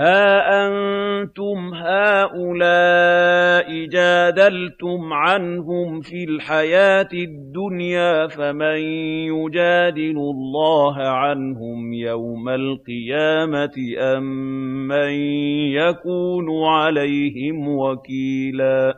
هَا أَنتُمْ هَٰؤُلَاءِ جَادَلْتُمْ عَنْهُمْ فِي الْحَيَاةِ الدُّنْيَا فَمَن يُجَادِلُ اللَّهَ عَنْهُمْ يَوْمَ الْقِيَامَةِ أَم مَّن يَكُونُ عَلَيْهِمْ وَكِيلًا